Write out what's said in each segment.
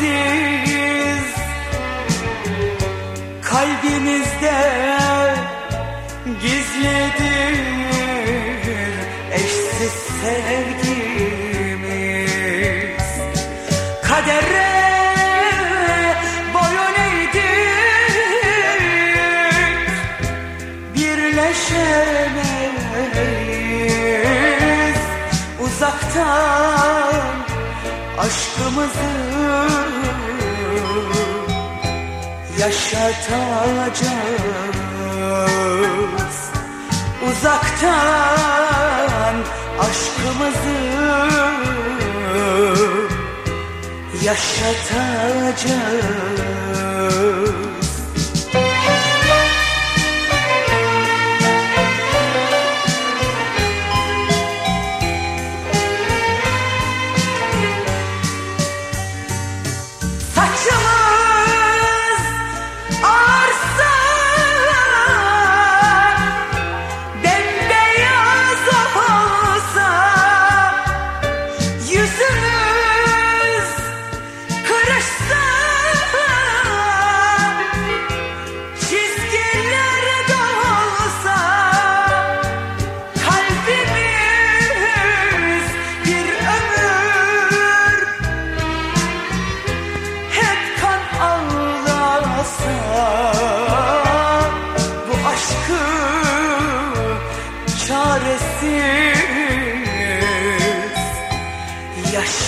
biziz. Kalbimizde gizlidir eşsiz sevgimiz. Kadere boyun eğdik Birleşemeyiz. Uzaktan aşkımızı yaşatacağız. Uzaktan aşkımızı yaşatacağız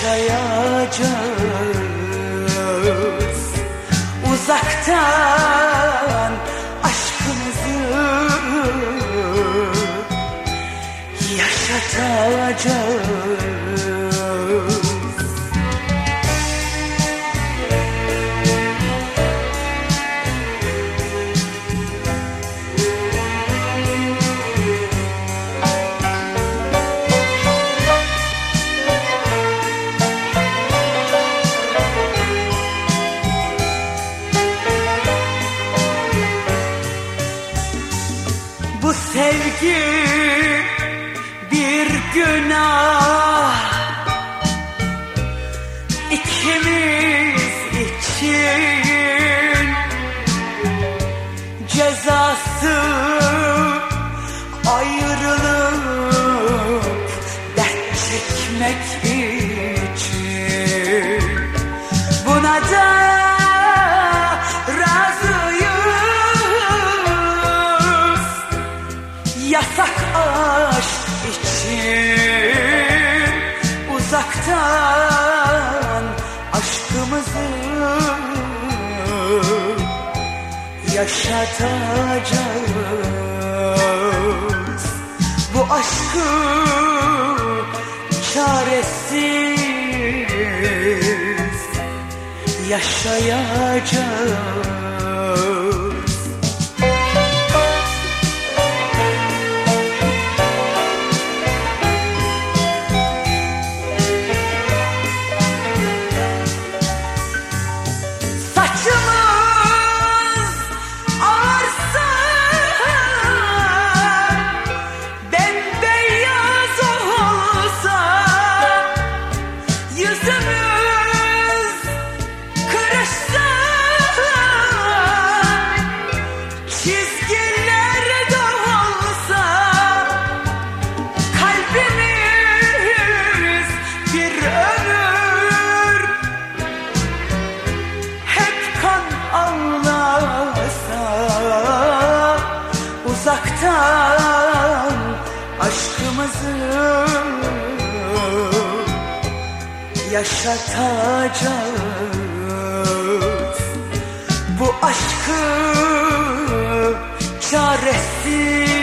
yaşayacağız. Uzaktan aşkımızı yaşatacağız Bu sevgi bir günah. İkimiz için Yasak aşk için uzaktan aşkımızı yaşatacağız. Bu aşkı çaresiz yaşayacağız uzaktan aşkımızı yaşatacağız. Bu aşkı çaresiz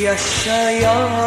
yaşayacağız